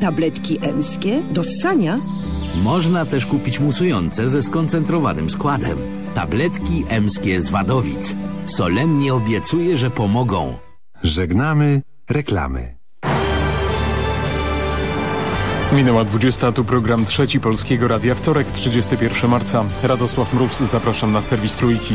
Tabletki emskie do ssania? Można też kupić musujące ze skoncentrowanym składem. Tabletki emskie z Wadowic. Solennie obiecuję, że pomogą. Żegnamy reklamy. Minęła 20, tu program trzeci Polskiego Radia, wtorek 31 marca. Radosław Mróz, zapraszam na serwis Trójki.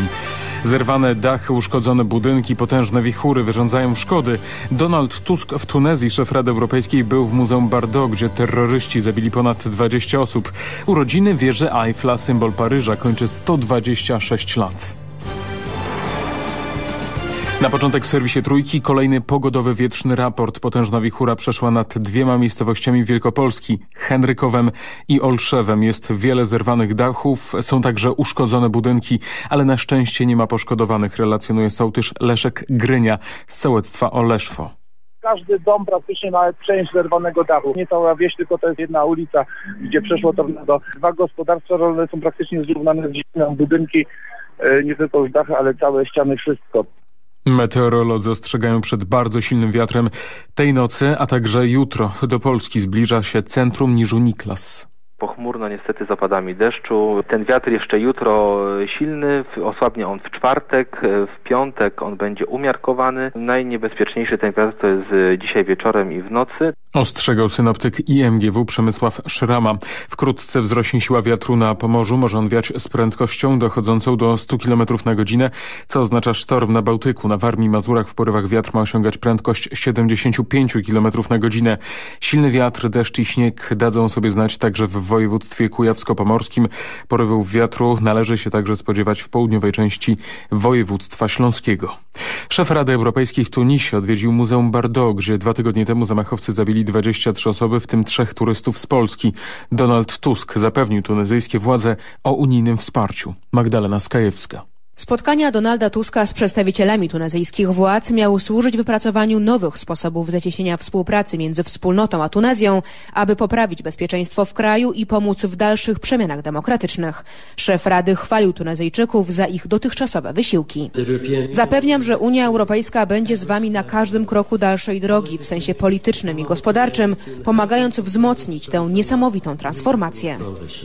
Zerwane dachy, uszkodzone budynki, potężne wichury wyrządzają szkody. Donald Tusk w Tunezji, szef Rady Europejskiej, był w Muzeum Bardo, gdzie terroryści zabili ponad 20 osób. Urodziny wieży Eiffla, symbol Paryża, kończy 126 lat. Na początek w serwisie Trójki kolejny pogodowy wietrzny raport. Potężna wichura przeszła nad dwiema miejscowościami Wielkopolski, Henrykowem i Olszewem. Jest wiele zerwanych dachów, są także uszkodzone budynki, ale na szczęście nie ma poszkodowanych, relacjonuje sołtysz Leszek Grynia z sołectwa Oleszwo. Każdy dom praktycznie ma część zerwanego dachu. Nie cała wieś, tylko to jest jedna ulica, gdzie przeszło tornado. Dwa gospodarstwa rolne są praktycznie zrównane z. Budynki, e, nie tylko dachy, ale całe ściany, wszystko. Meteorolodzy ostrzegają przed bardzo silnym wiatrem tej nocy, a także jutro. Do Polski zbliża się centrum niżu Niklas pochmurno niestety z opadami deszczu. Ten wiatr jeszcze jutro silny, osłabnie on w czwartek, w piątek on będzie umiarkowany. Najniebezpieczniejszy ten wiatr to jest dzisiaj wieczorem i w nocy. Ostrzegał synoptyk IMGW Przemysław Szrama. Wkrótce wzrośnie siła wiatru na Pomorzu. Może on wiać z prędkością dochodzącą do 100 km na godzinę, co oznacza sztorm na Bałtyku. Na Warmii Mazurach w porywach wiatr ma osiągać prędkość 75 km na godzinę. Silny wiatr, deszcz i śnieg dadzą sobie znać także w województwie kujawsko-pomorskim. Porywów wiatru należy się także spodziewać w południowej części województwa śląskiego. Szef Rady Europejskiej w Tunisie odwiedził Muzeum Bardo, gdzie dwa tygodnie temu zamachowcy zabili 23 osoby, w tym trzech turystów z Polski. Donald Tusk zapewnił tunezyjskie władze o unijnym wsparciu. Magdalena Skajewska. Spotkania Donalda Tuska z przedstawicielami tunezyjskich władz miały służyć wypracowaniu nowych sposobów zacieśnienia współpracy między wspólnotą a Tunezją, aby poprawić bezpieczeństwo w kraju i pomóc w dalszych przemianach demokratycznych. Szef Rady chwalił Tunezyjczyków za ich dotychczasowe wysiłki. Zapewniam, że Unia Europejska będzie z Wami na każdym kroku dalszej drogi w sensie politycznym i gospodarczym, pomagając wzmocnić tę niesamowitą transformację.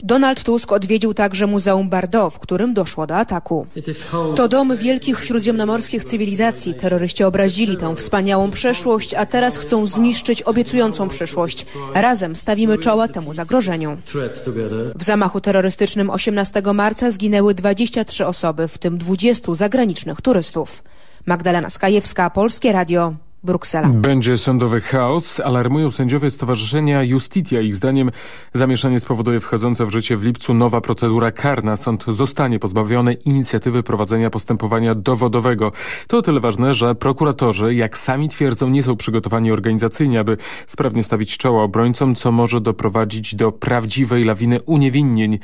Donald Tusk odwiedził także Muzeum Bardo, w którym doszło do ataku. To dom wielkich śródziemnomorskich cywilizacji. Terroryści obrazili tę wspaniałą przeszłość, a teraz chcą zniszczyć obiecującą przyszłość. Razem stawimy czoła temu zagrożeniu. W zamachu terrorystycznym 18 marca zginęły 23 osoby, w tym 20 zagranicznych turystów. Magdalena Skajewska, Polskie Radio, Bruksela. Będzie sądowy chaos, alarmują sędziowie Stowarzyszenia Justitia. Ich zdaniem zamieszanie spowoduje wchodząca w życie w lipcu nowa procedura karna. Sąd zostanie pozbawiony inicjatywy prowadzenia postępowania dowodowego. To o tyle ważne, że prokuratorzy, jak sami twierdzą, nie są przygotowani organizacyjnie, aby sprawnie stawić czoła obrońcom, co może doprowadzić do prawdziwej lawiny uniewinnień.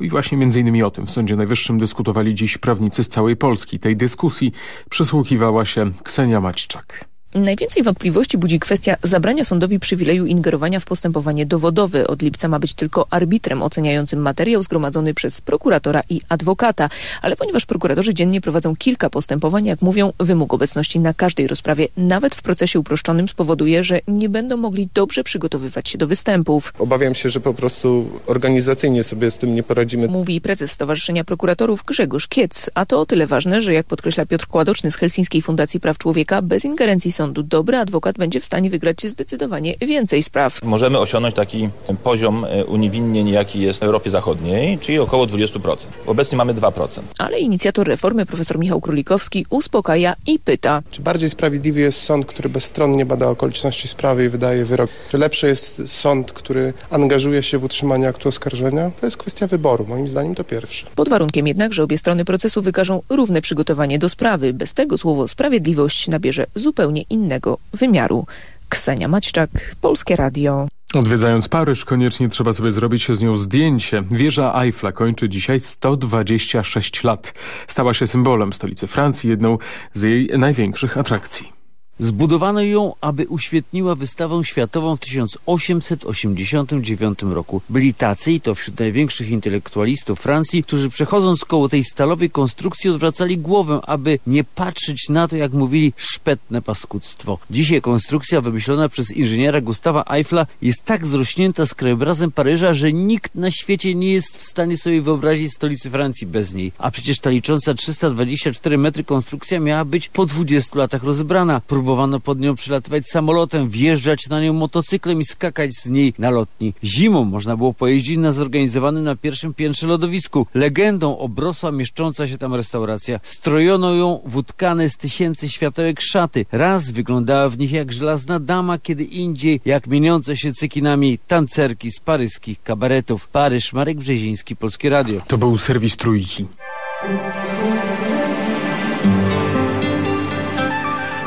I właśnie między innymi o tym w Sądzie Najwyższym dyskutowali dziś prawnicy z całej Polski. Tej dyskusji przysłuchiwała się Ksenia Maćczak. Najwięcej wątpliwości budzi kwestia zabrania sądowi przywileju ingerowania w postępowanie dowodowe. Od lipca ma być tylko arbitrem oceniającym materiał zgromadzony przez prokuratora i adwokata. Ale ponieważ prokuratorzy dziennie prowadzą kilka postępowań, jak mówią, wymóg obecności na każdej rozprawie, nawet w procesie uproszczonym, spowoduje, że nie będą mogli dobrze przygotowywać się do występów. Obawiam się, że po prostu organizacyjnie sobie z tym nie poradzimy. Mówi prezes Stowarzyszenia Prokuratorów Grzegorz Kiec. A to o tyle ważne, że jak podkreśla Piotr Kładoczny z Helsińskiej Fundacji Praw Człowieka, bez ingerencji sądu dobry adwokat będzie w stanie wygrać zdecydowanie więcej spraw. Możemy osiągnąć taki poziom e, uniewinnień, jaki jest w Europie Zachodniej, czyli około 20%. Obecnie mamy 2%. Ale inicjator reformy, profesor Michał Królikowski, uspokaja i pyta. Czy bardziej sprawiedliwy jest sąd, który bezstronnie bada okoliczności sprawy i wydaje wyrok? Czy lepszy jest sąd, który angażuje się w utrzymanie aktu oskarżenia? To jest kwestia wyboru. Moim zdaniem to pierwsze. Pod warunkiem jednak, że obie strony procesu wykażą równe przygotowanie do sprawy. Bez tego słowo sprawiedliwość nabierze zupełnie innego wymiaru. Ksenia Maćczak, Polskie Radio. Odwiedzając Paryż, koniecznie trzeba sobie zrobić z nią zdjęcie. Wieża Eiffla kończy dzisiaj 126 lat. Stała się symbolem stolicy Francji, jedną z jej największych atrakcji. Zbudowano ją, aby uświetniła wystawę światową w 1889 roku. Byli tacy, i to wśród największych intelektualistów Francji, którzy przechodząc koło tej stalowej konstrukcji odwracali głowę, aby nie patrzeć na to, jak mówili, szpetne paskudztwo. Dzisiaj konstrukcja wymyślona przez inżyniera Gustawa Eiffla jest tak zrośnięta z krajobrazem Paryża, że nikt na świecie nie jest w stanie sobie wyobrazić stolicy Francji bez niej. A przecież ta licząca 324 metry konstrukcja miała być po 20 latach rozebrana. Próbowano pod nią przylatywać samolotem, wjeżdżać na nią motocyklem i skakać z niej na lotni. Zimą można było pojeździć na zorganizowanym na pierwszym piętrze lodowisku. Legendą obrosła mieszcząca się tam restauracja. Strojono ją w utkane z tysięcy światełek szaty. Raz wyglądała w nich jak żelazna dama, kiedy indziej jak mieniące się cykinami tancerki z paryskich kabaretów. Paryż, Marek Brzeziński, Polskie Radio. To był serwis Trójki.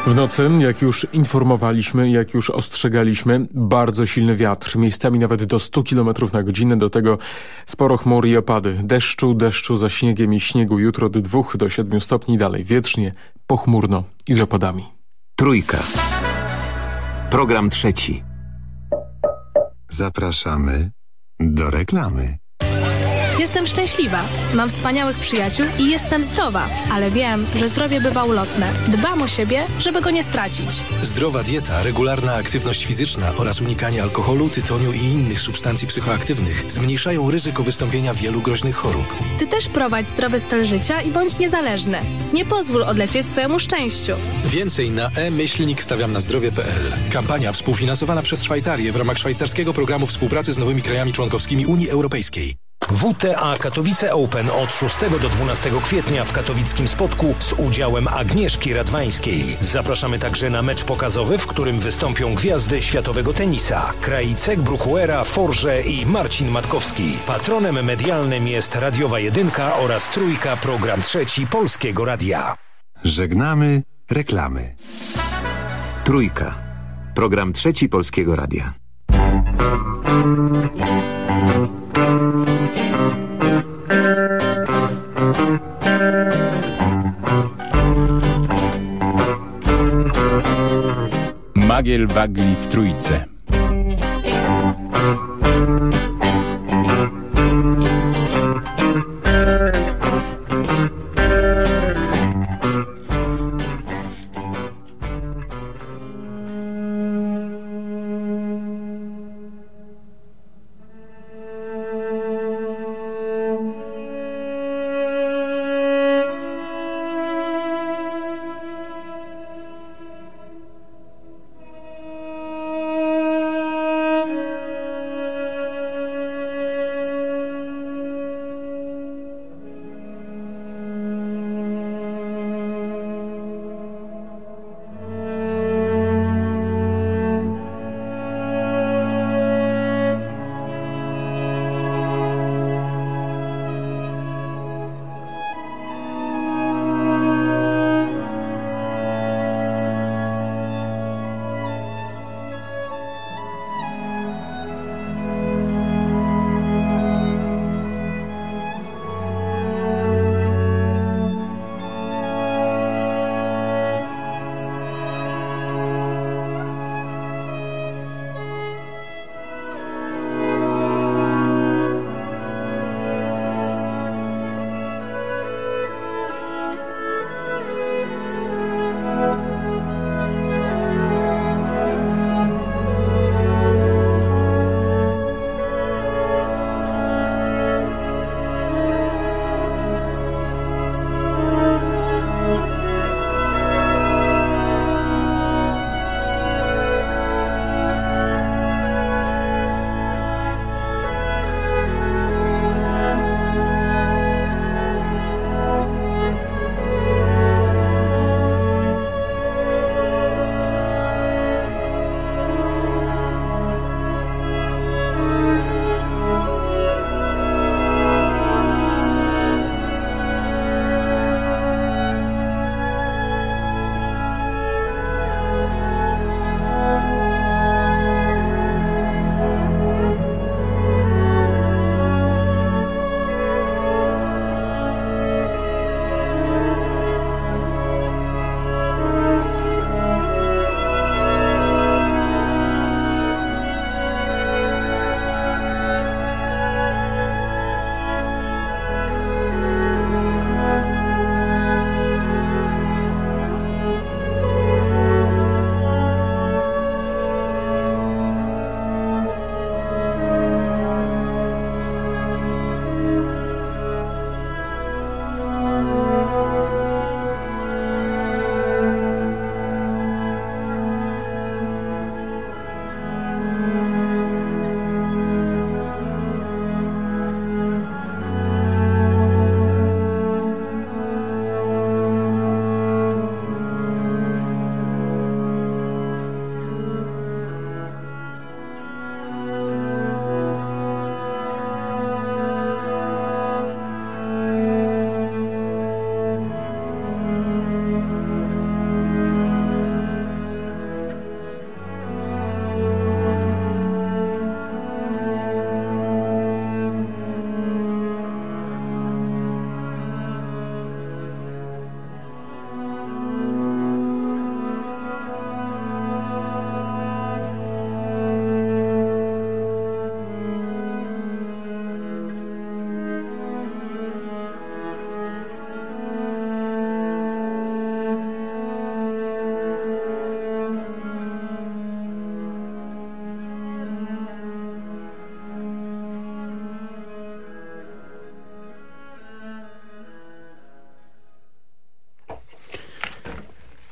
W nocy, jak już informowaliśmy, jak już ostrzegaliśmy, bardzo silny wiatr, miejscami nawet do 100 km na godzinę, do tego sporo chmur i opady. Deszczu, deszczu za śniegiem i śniegu jutro od 2 do 7 stopni, dalej wietrznie, pochmurno i z opadami. Trójka. Program trzeci. Zapraszamy do reklamy. Jestem szczęśliwa, mam wspaniałych przyjaciół i jestem zdrowa, ale wiem, że zdrowie bywa ulotne. Dbam o siebie, żeby go nie stracić. Zdrowa dieta, regularna aktywność fizyczna oraz unikanie alkoholu, tytoniu i innych substancji psychoaktywnych zmniejszają ryzyko wystąpienia wielu groźnych chorób. Ty też prowadź zdrowy styl życia i bądź niezależny. Nie pozwól odlecieć swojemu szczęściu. Więcej na e-myślnik stawiam na zdrowie.pl. Kampania współfinansowana przez Szwajcarię w ramach szwajcarskiego programu współpracy z nowymi krajami członkowskimi Unii Europejskiej. WTA Katowice Open od 6 do 12 kwietnia w katowickim spotku z udziałem Agnieszki Radwańskiej. Zapraszamy także na mecz pokazowy, w którym wystąpią gwiazdy światowego tenisa. Krajicek, Bruchuera, Forże i Marcin Matkowski. Patronem medialnym jest Radiowa Jedynka oraz Trójka Program Trzeci Polskiego Radia. Żegnamy reklamy. Trójka. Program Trzeci Polskiego Radia. Magiel Wagli w Trójce.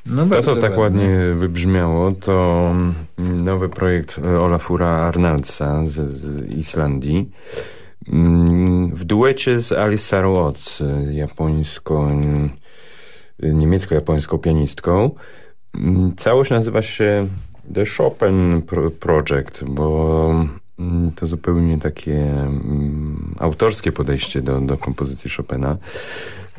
No to, co tak ładnie. wybrzmiało, to nowy projekt Olafura Arnaldsa z, z Islandii. Mm, W duecie z Alice Watts, japońską, niemiecko-japońską pianistką. Mm, Całość nazywa się The Chopin Pro- Project, bo mm, to zupełnie takie mm, autorskie podejście do, do kompozycji Chopina.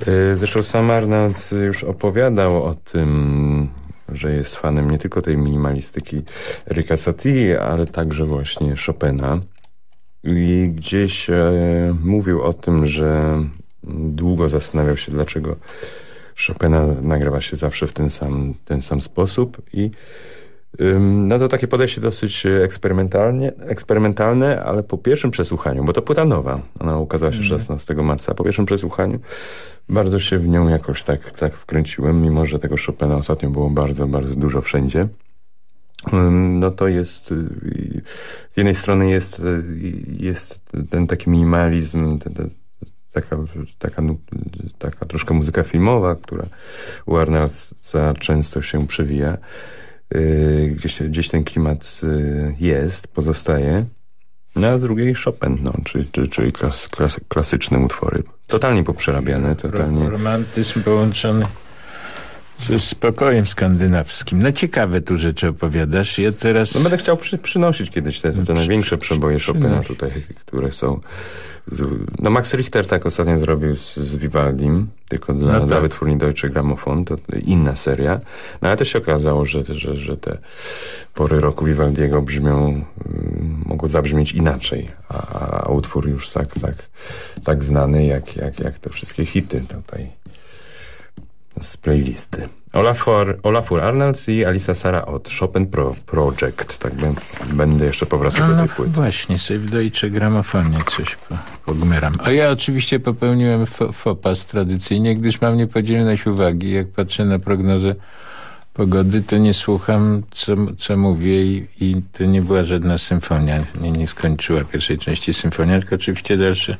Y, Zresztą sam Arnolds już opowiadał o tym, że jest fanem nie tylko tej minimalistyki Rika Satie, ale także właśnie Chopina. I gdzieś e, mówił o tym, że długo zastanawiał się, dlaczego Chopina nagrywa się zawsze w ten sam, ten sam sposób i no to takie podejście dosyć eksperymentalnie, eksperymentalne, ale po pierwszym przesłuchaniu, bo to płyta nowa, ona ukazała się 16 marca, po pierwszym przesłuchaniu bardzo się w nią jakoś tak, tak wkręciłem, mimo że tego Chopina ostatnio było bardzo, bardzo dużo wszędzie. No to jest, y, z jednej strony jest, y, jest ten taki minimalizm, ten, ten, taka, taka, taka troszkę muzyka filmowa, która u Arnoldsa często się przewija. Yy, Gdzieś, gdzieś ten klimat yy, jest, pozostaje. No a z drugiej Chopin, no, czyli, czyli, czyli klas, klas, klasyczne utwory. Totalnie poprzerabiane, totalnie... Romantyzm połączony ze spokojem skandynawskim. No ciekawe tu rzeczy opowiadasz. Ja teraz... No będę chciał przy, przynosić kiedyś te, te największe przeboje Chopina przynoś. tutaj, które są... Z, no Max Richter tak ostatnio zrobił z, z Vivaldim, tylko dla, No tak. dla wytwórni Deutsche Grammophon, to inna seria. No ale też się okazało, że, że, że te pory roku Vivaldiego brzmią, y, mogą zabrzmieć inaczej, a, a utwór już tak, tak, tak znany jak, jak, jak te wszystkie hity tutaj z playlisty. Olafur, Olafur Arnolds i Alisa Sara od Chopin Pro Project. Tak bę- będę jeszcze powracał do tej płyty. właśnie, sobie w Deutsche Gramofonie coś po, pogmeram. A ja oczywiście popełniłem fo- fopas tradycyjnie, gdyż mam niepodzielność uwagi. Jak patrzę na prognozę pogody, to nie słucham, co, co mówię i, i to nie była żadna symfonia. Nie, nie skończyła pierwszej części symfonia, tylko oczywiście dalsza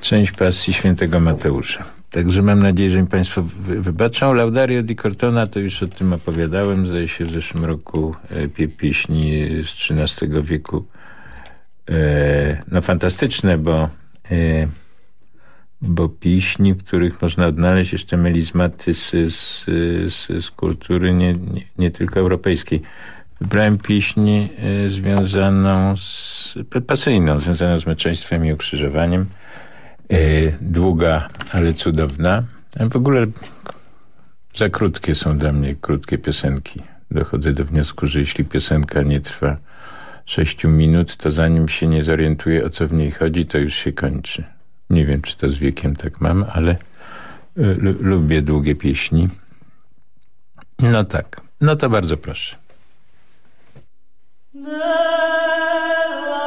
część pasji świętego Mateusza. Także mam nadzieję, że mi Państwo wy- wybaczą. Laudario di Cortona, to już o tym opowiadałem, zdaje się w zeszłym roku e, pie, pieśni z XIII wieku. E, no fantastyczne, bo, e, bo pieśni, w których można odnaleźć jeszcze melizmaty z, z, z, z kultury nie, nie, nie tylko europejskiej. Wybrałem pieśń e, związaną z, pasyjną, związaną z męczeństwem i ukrzyżowaniem. E, długa, ale cudowna. A w ogóle za krótkie są dla mnie krótkie piosenki. Dochodzę do wniosku, że jeśli piosenka nie trwa sześciu minut, to zanim się nie zorientuję, o co w niej chodzi, to już się kończy. Nie wiem, czy to z wiekiem tak mam, ale e, lu- lubię długie pieśni. No tak. No to bardzo proszę. Quando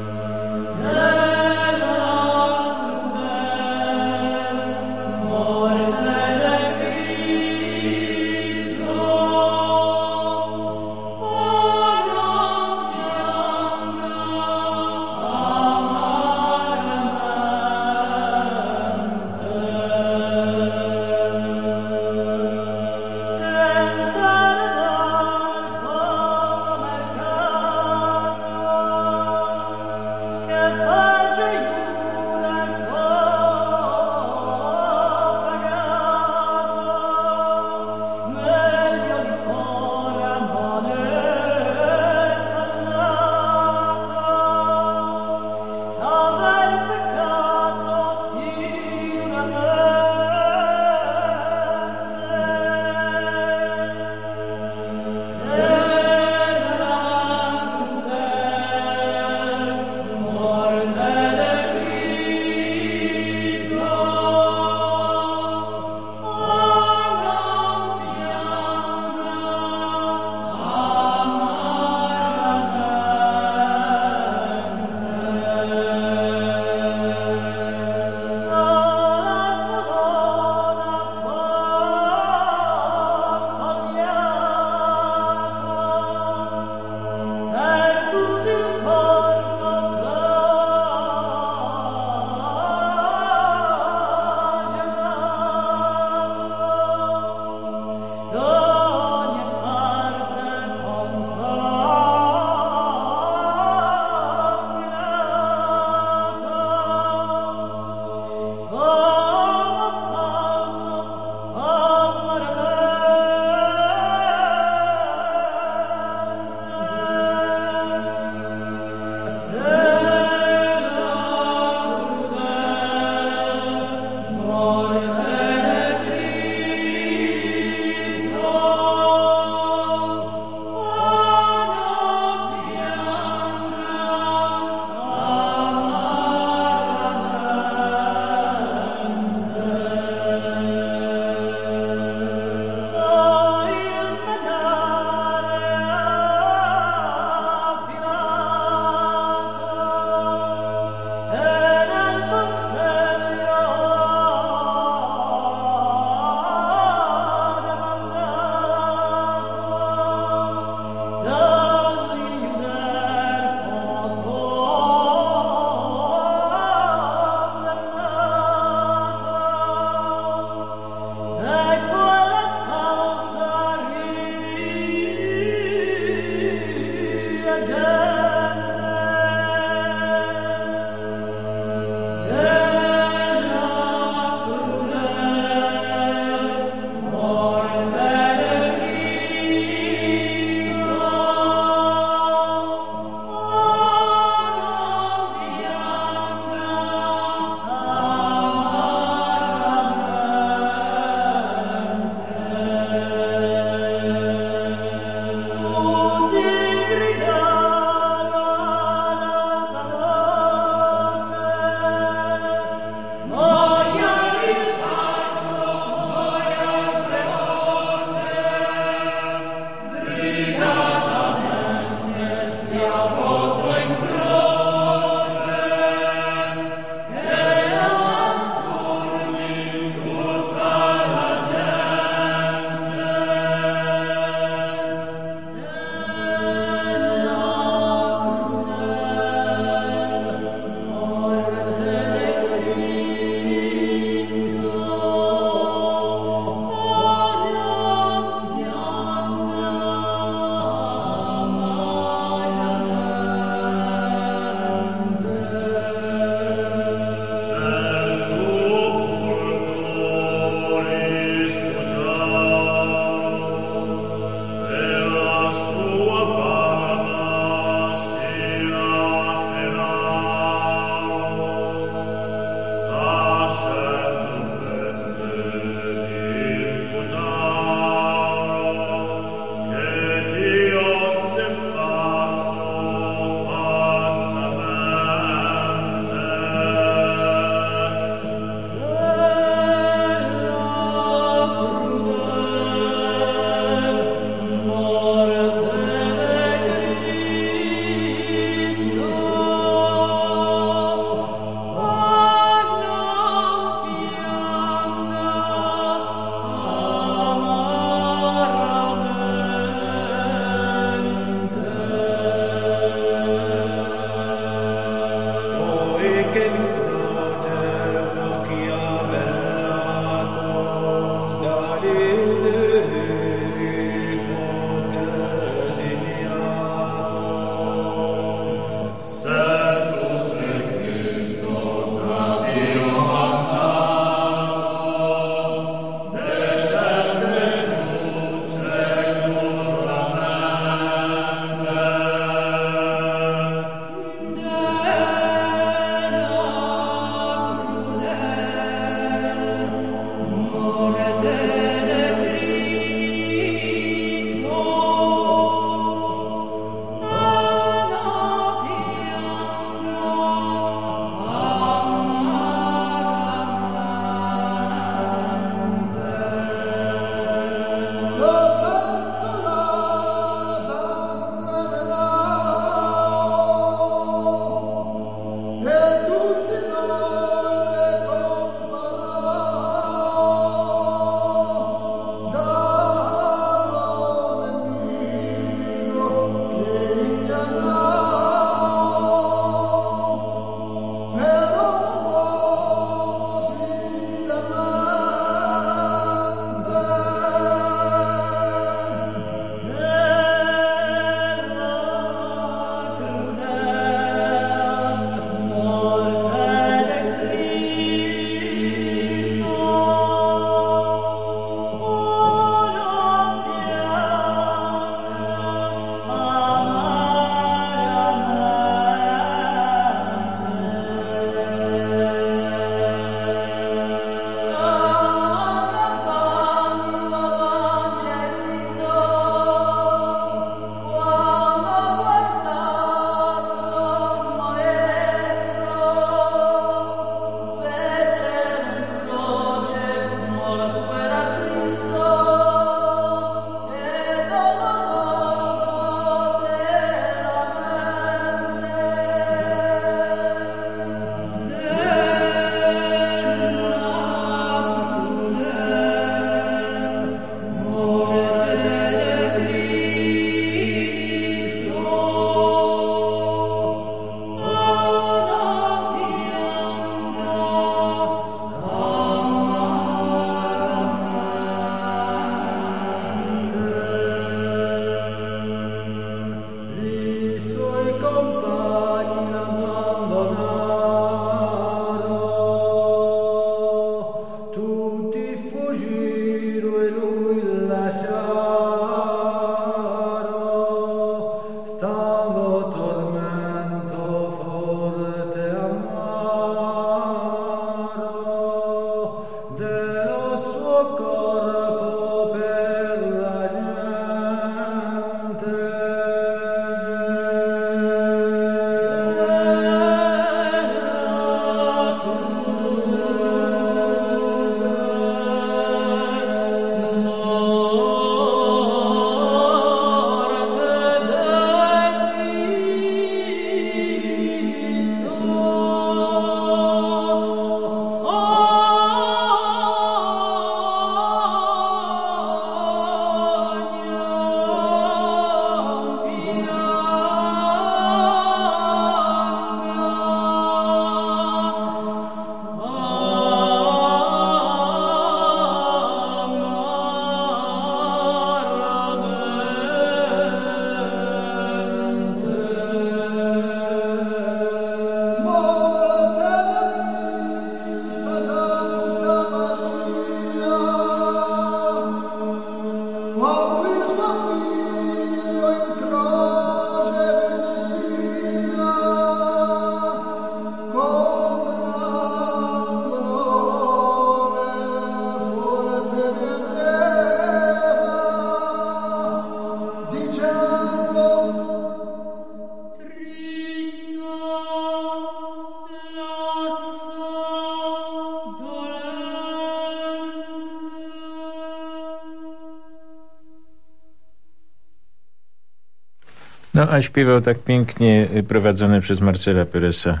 No a śpiewał tak pięknie y, prowadzony przez Marcela Peresa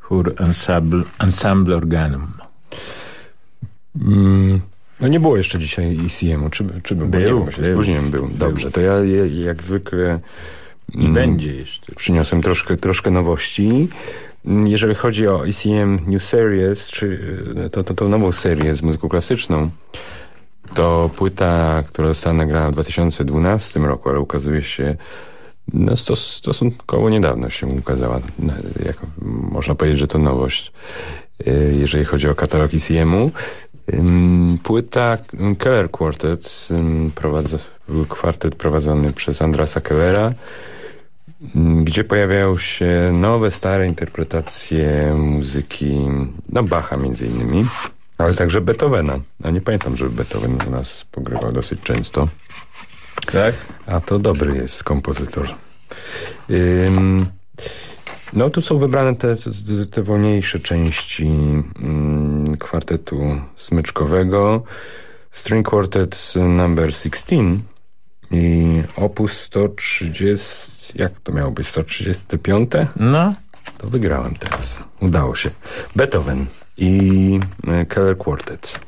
chór Ensemble, ensemble Organum. Mm, no nie było jeszcze dzisiaj ECM-u, czy, czy był? Był, się był, spóźniłem, był. Dobrze, to ja jak zwykle I będzie jeszcze. Przyniosłem troszkę, troszkę nowości. Mm, Jeżeli chodzi o ECM New Series, czy to, to, to nową serię z muzyką klasyczną, to płyta, która została nagrana w 2012 roku, ale ukazuje się no, stos, stosunkowo niedawno się ukazała. Jak, można powiedzieć, że to nowość, y, jeżeli chodzi o katalog ECM-u. Ym, Płyta Keller Quartet, był kwartet prowadzony przez Andrasa Kellera, gdzie pojawiają się nowe, stare interpretacje muzyki, no Bacha między innymi. Ale także Beethovena. A nie pamiętam, żeby Beethoven u nas pogrywał dosyć często. Tak? A to dobry jest kompozytor. No tu są wybrane te, te, te wolniejsze części mm, kwartetu smyczkowego. String Quartet number 16 i opus 130, jak to miało być, 135? No. To wygrałem teraz. Udało się. Beethoven i e, Keller Quartet.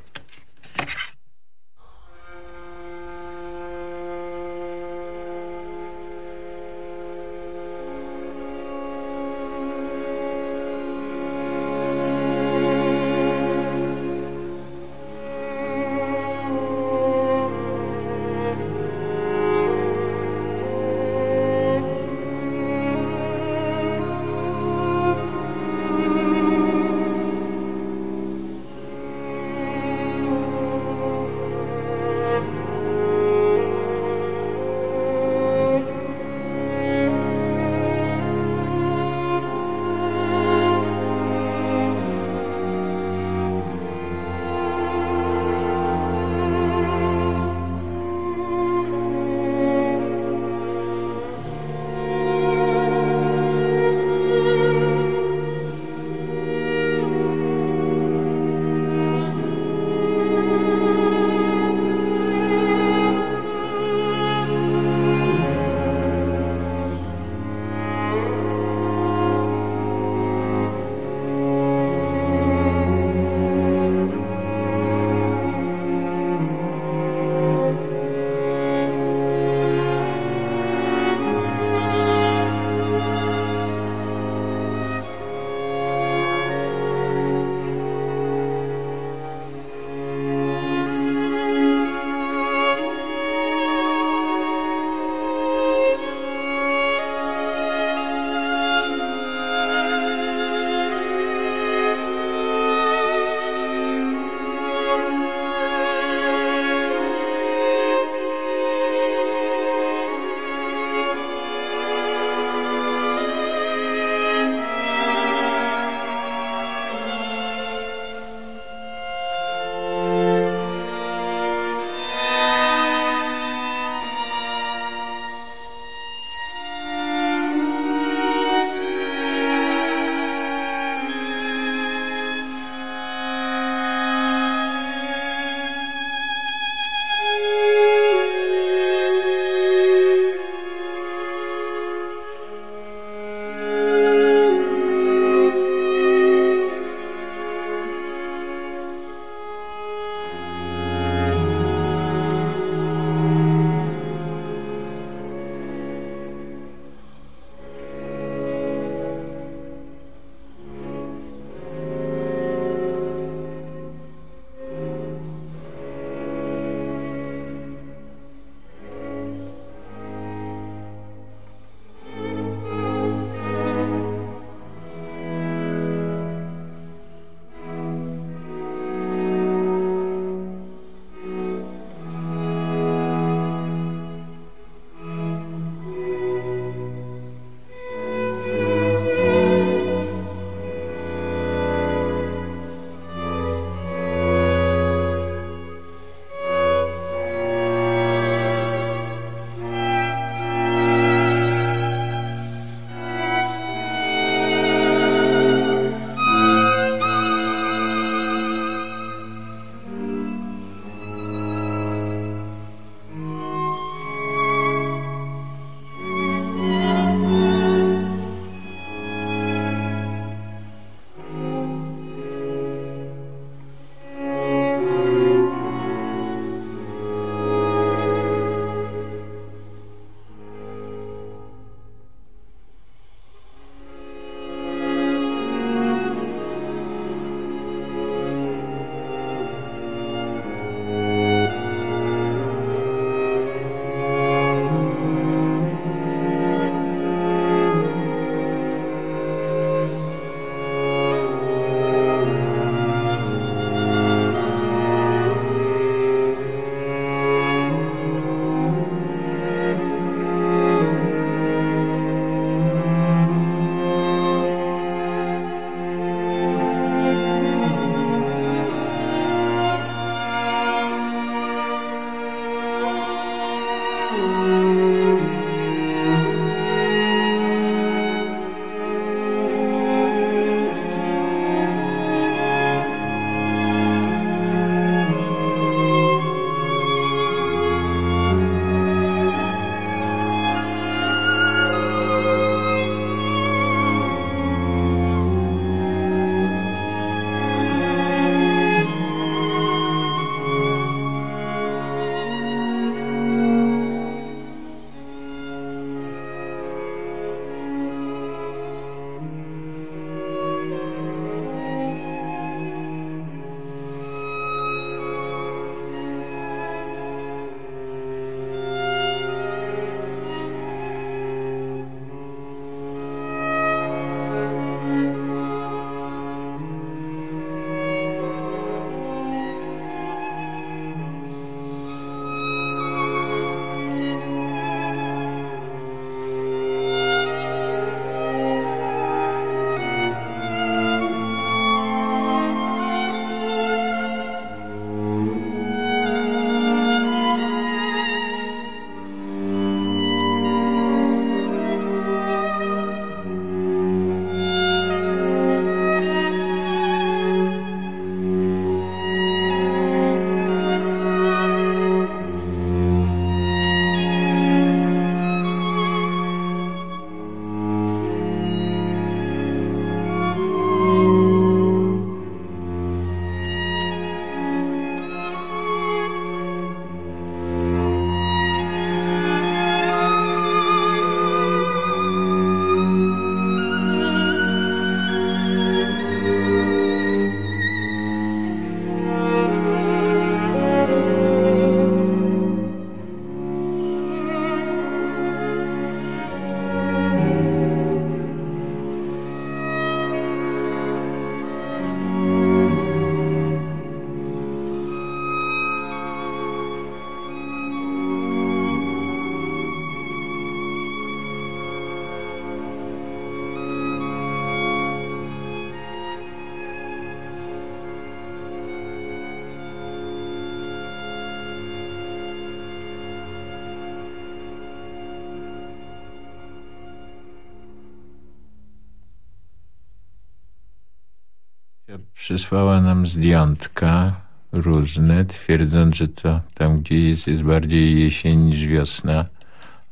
Przysłała nam zdjątka różne, twierdząc, że to tam, gdzie jest, jest bardziej jesień niż wiosna.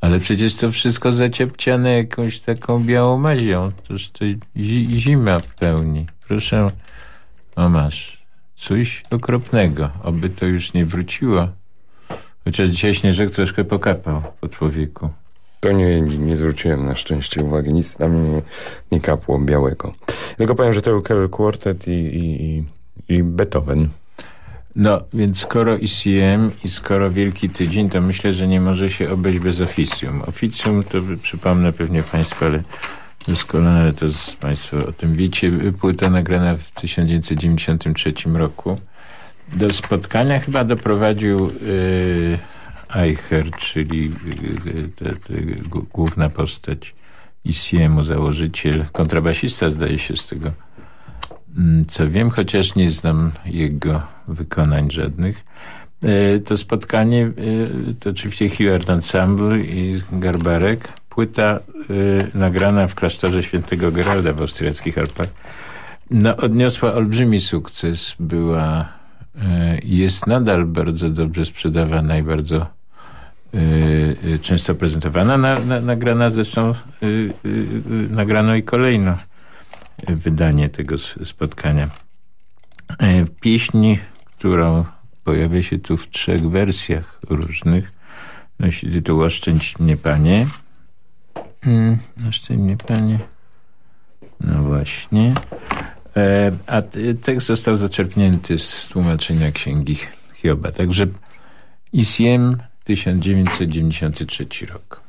Ale przecież to wszystko zaciepciane jakąś taką białą mazią. Toż to zi zima w pełni. Proszę, o masz. Coś okropnego. Oby to już nie wróciło. Chociaż dzisiaj śnieżek troszkę pokapał po człowieku. To nie, nie zwróciłem na szczęście uwagi. Nic tam nie, nie kapło białego. Tylko powiem, że to był Kell Quartet i, i, i Beethoven. No, więc skoro ICM i skoro Wielki Tydzień, to myślę, że nie może się obejść bez oficjum. Oficjum to przypomnę pewnie Państwu, ale doskonale to z Państwo o tym wiecie. Płyta nagrana w 1993 roku. Do spotkania chyba doprowadził yy, Eicher, czyli yy, te, te, główna postać ICM-u, założyciel, kontrabasista zdaje się z tego Mm, co wiem, chociaż nie znam jego wykonań żadnych. E, to spotkanie e, to oczywiście Hilliard Ensemble i Garbarek. Płyta e, nagrana w klasztorze świętego Geralda w austriackich Alpach no, odniosła olbrzymi sukces. Była jest nadal bardzo dobrze sprzedawana i bardzo często prezentowana. Na, na, nagrana zresztą nagrano i kolejno wydanie tego spotkania. E, pieśń, którą pojawia się tu w trzech wersjach różnych, nosi tytuł Oszczędź mnie Panie. Hmm, oszczędź mnie Panie. No właśnie. E, a tekst został zaczerpnięty z tłumaczenia księgi Hioba. Także ICM 1993 rok.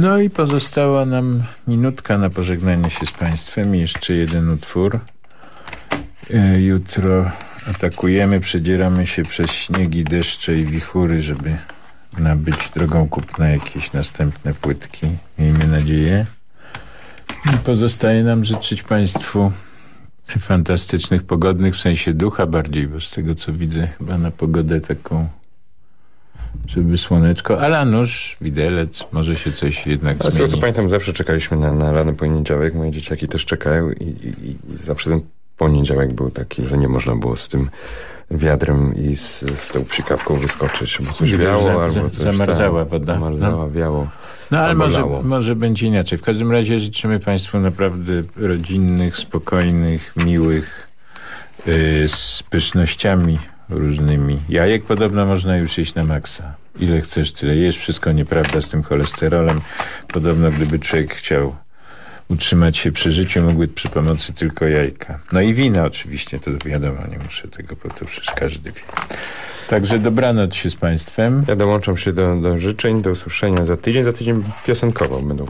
No i pozostała nam minutka na pożegnanie się z Państwem. Jeszcze jeden utwór. E, jutro atakujemy, przedzieramy się przez śniegi, deszcze i wichury, żeby nabyć drogą kupna jakieś następne płytki. Miejmy nadzieję. I pozostaje nam życzyć Państwu fantastycznych, pogodnych, w sensie ducha bardziej, bo z tego co widzę chyba na pogodę taką żeby słoneczko, ale nóż, widelec, może się coś jednak Ale z tego zmieni. co pamiętam, zawsze czekaliśmy na, na rany poniedziałek. Moje dzieciaki też czekają i, i, i zawsze ten poniedziałek był taki, że nie można było z tym wiadrem i z, z tą psikawką wyskoczyć, bo coś wiało za- albo coś zamarzała tam, woda. Zamarzała, No. wiało. No ale może, lało. może będzie inaczej. W każdym razie życzymy Państwu naprawdę rodzinnych, spokojnych, miłych, yy, z pysznościami różnymi. Jajek podobno można już jeść na maksa. Ile chcesz, tyle jesz. Wszystko nieprawda z tym cholesterolem. Podobno gdyby człowiek chciał utrzymać się przy życiu, mógłby przy pomocy tylko jajka. No i wina oczywiście, to wiadomo, nie muszę tego, bo to przecież każdy wie. Także dobranoc się z Państwem. Ja dołączam się do, do życzeń, do usłyszenia za tydzień. Za tydzień piosenkowo będą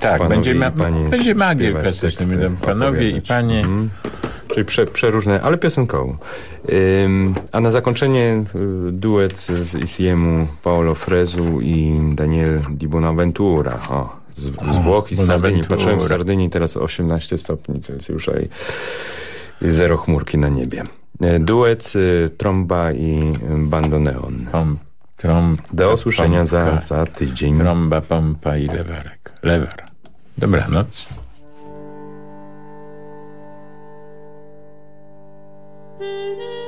Tak, panowie będzie, ma, i będzie magier teksty, Będą panowie i opowiadać. panie. Mhm. Czyli prze, przeróżne, ale piosenkowo. Ym, a na zakończenie y, duet z Isiemu Paolo Frezu i Daniel Di Bonaventura. O, z, z Włoch i z Sardynii. Patrzyłem w Sardynii, teraz 18 stopni Celsjusza i, i zero chmurki na niebie. E, Duet, y, tromba i y, bandoneon. Trąb, Do usłyszenia za, pompka, za tydzień. Trąba, pompa i lewarek. Lewar. Dobranoc. Música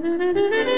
Música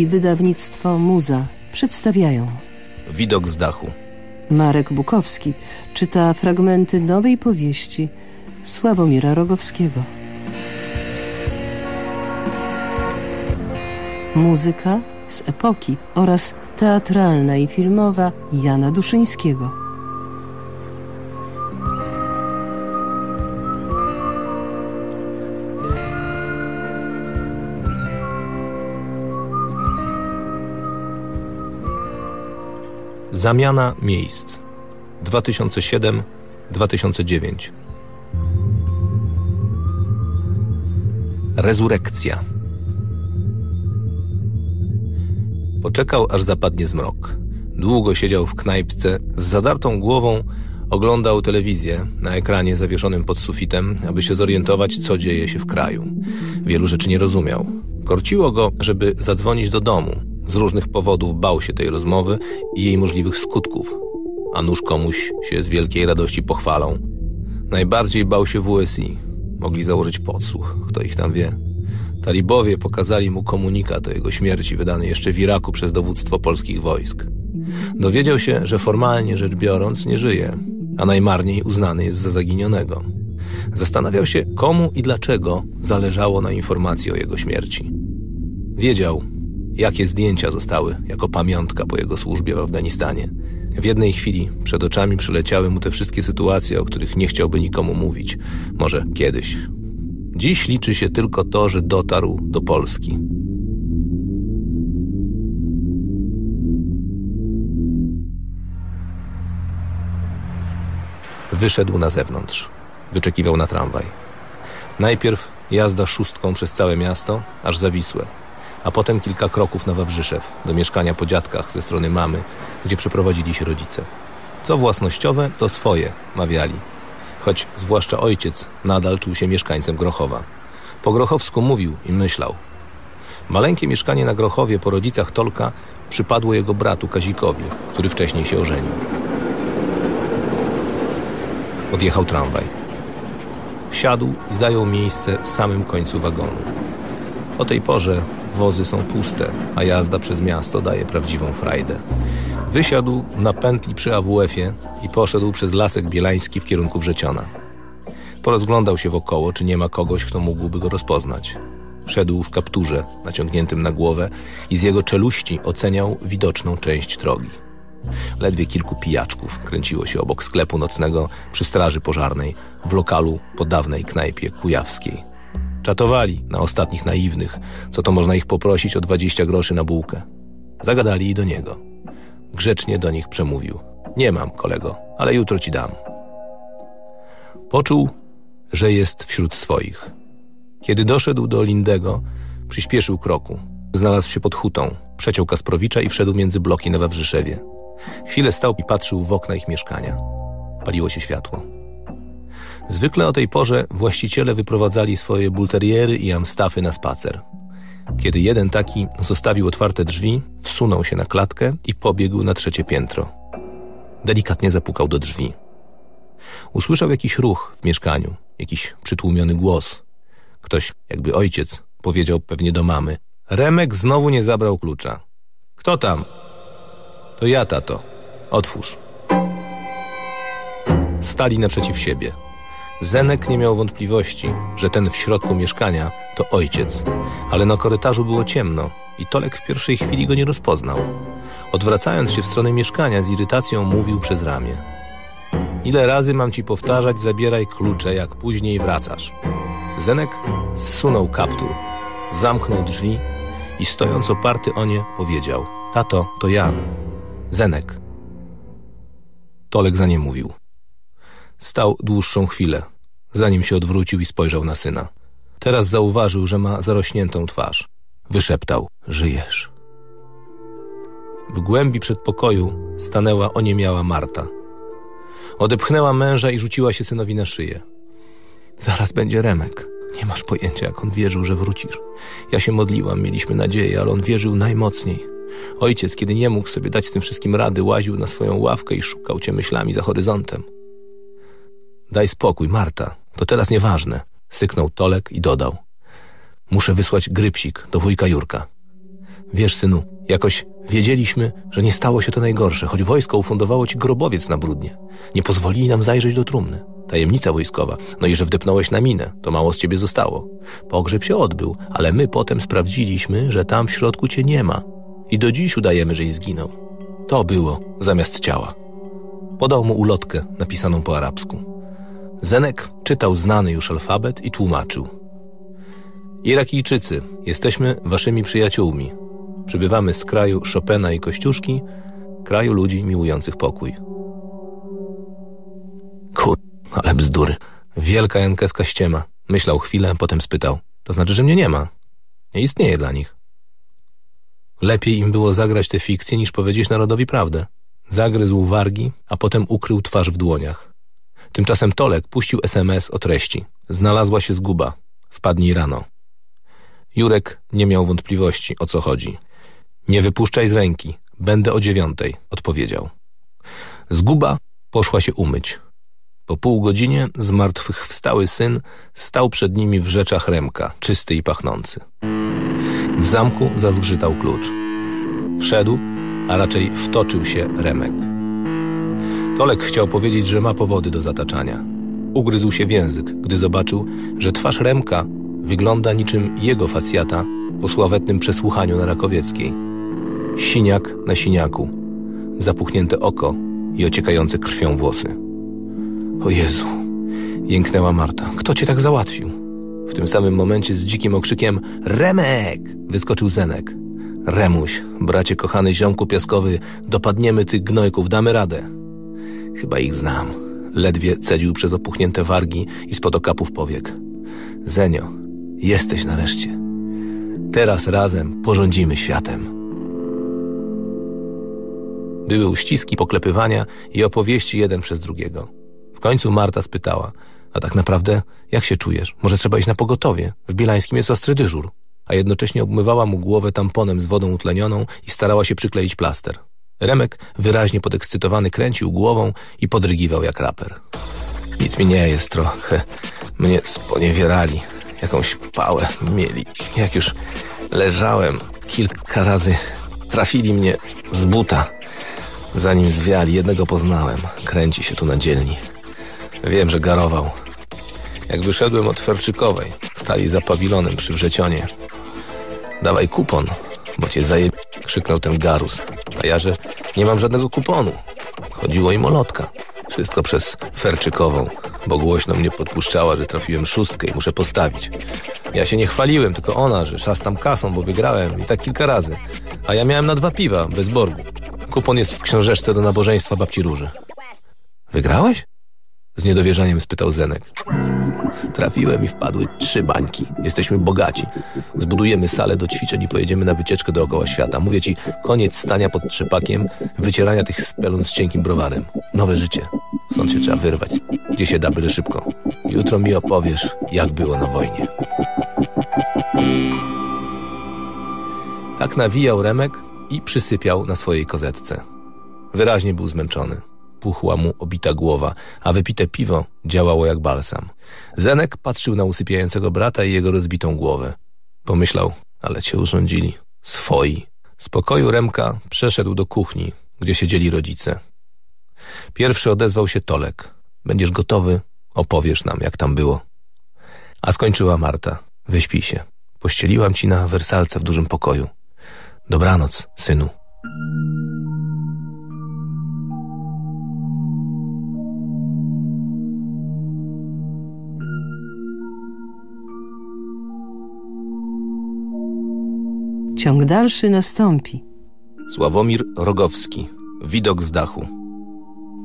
I wydawnictwo Muza przedstawiają Widok z dachu. Marek Bukowski czyta fragmenty nowej powieści Sławomira Rogowskiego. Muzyka z epoki oraz teatralna i filmowa Jana Duszyńskiego. Zamiana miejsc 2007-2009 Rezurekcja Poczekał, aż zapadnie zmrok. Długo siedział w knajpce, z zadartą głową oglądał telewizję na ekranie zawieszonym pod sufitem, aby się zorientować, co dzieje się w kraju. Wielu rzeczy nie rozumiał. Korciło go, żeby zadzwonić do domu. Z różnych powodów bał się tej rozmowy i jej możliwych skutków. A nuż komuś się z wielkiej radości pochwalą. Najbardziej bał się WSI. Mogli założyć podsłuch, kto ich tam wie. Talibowie pokazali mu komunikat o jego śmierci wydany jeszcze w Iraku przez dowództwo polskich wojsk. Dowiedział się, że formalnie rzecz biorąc nie żyje, a najmarniej uznany jest za zaginionego. Zastanawiał się, komu i dlaczego zależało na informacji o jego śmierci. Wiedział, jakie zdjęcia zostały jako pamiątka po jego służbie w Afganistanie. W jednej chwili przed oczami przeleciały mu te wszystkie sytuacje, o których nie chciałby nikomu mówić. Może kiedyś. Dziś liczy się tylko to, że dotarł do Polski. Wyszedł na zewnątrz. Wyczekiwał na tramwaj. Najpierw jazda szóstką przez całe miasto, aż za Wisłę, a potem kilka kroków na Wawrzyszew, do mieszkania po dziadkach ze strony mamy, gdzie przeprowadzili się rodzice. Co własnościowe, to swoje, mawiali. Choć zwłaszcza ojciec nadal czuł się mieszkańcem Grochowa. Po grochowsku mówił i myślał. Maleńkie mieszkanie na Grochowie po rodzicach Tolka przypadło jego bratu Kazikowi, który wcześniej się ożenił. Odjechał tramwaj. Wsiadł i zajął miejsce w samym końcu wagonu. O tej porze wozy są puste, a jazda przez miasto daje prawdziwą frajdę. Wysiadł na pętli przy AWF-ie i poszedł przez Lasek Bielański w kierunku Wrzeciona. Porozglądał się wokoło, czy nie ma kogoś, kto mógłby go rozpoznać. Szedł w kapturze, naciągniętym na głowę i z jego czeluści oceniał widoczną część drogi. Ledwie kilku pijaczków kręciło się obok sklepu nocnego przy straży pożarnej w lokalu po dawnej knajpie kujawskiej. Czatowali na ostatnich naiwnych, co to można ich poprosić o 20 groszy na bułkę. Zagadali i do niego. Grzecznie do nich przemówił. Nie mam, kolego, ale jutro ci dam. Poczuł, że jest wśród swoich. Kiedy doszedł do Lindego, przyspieszył kroku. Znalazł się pod hutą, przeciął Kasprowicza i wszedł między bloki na Wawrzyszewie. Chwilę stał i patrzył w okna ich mieszkania. Paliło się światło. Zwykle o tej porze właściciele wyprowadzali swoje bulteriery i amstafy na spacer. Kiedy jeden taki zostawił otwarte drzwi, wsunął się na klatkę i pobiegł na trzecie piętro. Delikatnie zapukał do drzwi. Usłyszał jakiś ruch w mieszkaniu, jakiś przytłumiony głos. Ktoś, jakby ojciec, powiedział pewnie do mamy. Remek znowu nie zabrał klucza. Kto tam? To ja, tato. Otwórz. Stali naprzeciw siebie. Zenek nie miał wątpliwości, że ten w środku mieszkania to ojciec, ale na korytarzu było ciemno i Tolek w pierwszej chwili go nie rozpoznał. Odwracając się w stronę mieszkania z irytacją mówił przez ramię. Ile razy mam ci powtarzać, zabieraj klucze, jak później wracasz. Zenek zsunął kaptur, zamknął drzwi i stojąc oparty o nie powiedział Tato, to ja, Zenek. Tolek za nie mówił. Stał dłuższą chwilę, zanim się odwrócił i spojrzał na syna. Teraz zauważył, że ma zarośniętą twarz. Wyszeptał, żyjesz. W głębi przedpokoju stanęła oniemiała Marta. Odepchnęła męża i rzuciła się synowi na szyję. Zaraz będzie Remek. Nie masz pojęcia, jak on wierzył, że wrócisz. Ja się modliłam, mieliśmy nadzieję, ale on wierzył najmocniej. Ojciec, kiedy nie mógł sobie dać z tym wszystkim rady, łaził na swoją ławkę i szukał cię myślami za horyzontem. Daj spokój, Marta. To teraz nieważne. Syknął Tolek i dodał. Muszę wysłać grypsik do wujka Jurka. Wiesz, synu, jakoś wiedzieliśmy, że nie stało się to najgorsze, choć wojsko ufundowało ci grobowiec na brudnie. Nie pozwolili nam zajrzeć do trumny. Tajemnica wojskowa. No i że wdepnąłeś na minę, to mało z ciebie zostało. Pogrzeb się odbył, ale my potem sprawdziliśmy, że tam w środku cię nie ma. I do dziś udajemy, żeś zginął. To było zamiast ciała. Podał mu ulotkę napisaną po arabsku. Zenek czytał znany już alfabet i tłumaczył. Irakijczycy, jesteśmy waszymi przyjaciółmi. Przybywamy z kraju Chopina i Kościuszki, kraju ludzi miłujących pokój. Kur... ale bzdury. Wielka jankeska ściema. Myślał chwilę, potem spytał. To znaczy, że mnie nie ma. Nie istnieje dla nich. Lepiej im było zagrać tę fikcję, niż powiedzieć narodowi prawdę. Zagryzł wargi, a potem ukrył twarz w dłoniach. Tymczasem Tolek puścił SMS o treści. Znalazła się zguba. Wpadnij rano. Jurek nie miał wątpliwości, o co chodzi. Nie wypuszczaj z ręki. Będę o dziewiątej, odpowiedział. Zguba poszła się umyć. Po pół godzinie zmartwychwstały syn stał przed nimi w rzeczach Remka, czysty i pachnący. W zamku zazgrzytał klucz. Wszedł, a raczej wtoczył się Remek. Tolek chciał powiedzieć, że ma powody do zataczania. Ugryzł się w język, gdy zobaczył, że twarz Remka wygląda niczym jego facjata po sławetnym przesłuchaniu na Rakowieckiej. Siniak na siniaku, zapuchnięte oko i ociekające krwią włosy. O Jezu, jęknęła Marta. Kto cię tak załatwił? W tym samym momencie z dzikim okrzykiem Remek! wyskoczył Zenek. Remuś, bracie kochany ziomku piaskowy, dopadniemy tych gnojków, damy radę. Chyba ich znam. Ledwie cedził przez opuchnięte wargi i spod okapów powiek. Zenio, jesteś nareszcie. Teraz razem porządzimy światem. Były uściski, poklepywania i opowieści jeden przez drugiego. W końcu Marta spytała, a tak naprawdę jak się czujesz? Może trzeba iść na pogotowie? W Bielańskim jest ostry dyżur. A jednocześnie obmywała mu głowę tamponem z wodą utlenioną i starała się przykleić plaster. Remek, wyraźnie podekscytowany, kręcił głową i podrygiwał jak raper. Nic mi nie jest trochę. Mnie sponiewierali. Jakąś pałę mieli. Jak już leżałem kilka razy, trafili mnie z buta. Zanim zwiali, jednego poznałem. Kręci się tu na dzielni. Wiem, że garował. Jak wyszedłem od Ferczykowej, stali za pawilonem przy wrzecionie. Dawaj kupon, bo cię zaje... krzyknął ten garus. A ja, że nie mam żadnego kuponu. Chodziło im o lotka. Wszystko przez Ferczykową, bo głośno mnie podpuszczała, że trafiłem szóstkę i muszę postawić. Ja się nie chwaliłem, tylko ona, że szastam kasą, bo wygrałem i tak kilka razy. A ja miałem na dwa piwa, bez borgu. Kupon jest w książeczce do nabożeństwa babci Róży. Wygrałeś? Z niedowierzaniem spytał Zenek. Trafiłem i wpadły trzy bańki. Jesteśmy bogaci. Zbudujemy salę do ćwiczeń i pojedziemy na wycieczkę dookoła świata. Mówię ci, koniec stania pod trzepakiem, wycierania tych spelun z cienkim browarem. Nowe życie. Stąd się trzeba wyrwać. Gdzie się da, byle szybko. Jutro mi opowiesz, jak było na wojnie. Tak nawijał Remek i przysypiał na swojej kozetce. Wyraźnie był zmęczony puchła mu obita głowa, a wypite piwo działało jak balsam. Zenek patrzył na usypiającego brata i jego rozbitą głowę. Pomyślał, ale cię urządzili. Swoi. Z pokoju Remka przeszedł do kuchni, gdzie siedzieli rodzice. Pierwszy odezwał się Tolek. Będziesz gotowy? Opowiesz nam, jak tam było. A skończyła Marta. Wyśpij się. Pościeliłam ci na wersalce w dużym pokoju. Dobranoc, synu. Ciąg dalszy nastąpi. Sławomir Rogowski. Widok z dachu.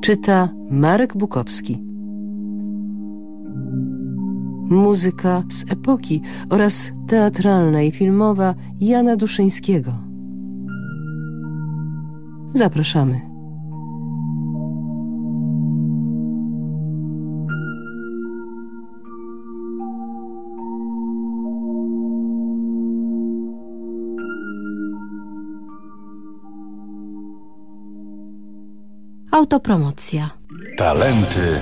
Czyta Marek Bukowski. Muzyka z epoki oraz teatralna i filmowa Jana Duszyńskiego. Zapraszamy. Autopromocja. Talenty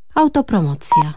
Autopromocja.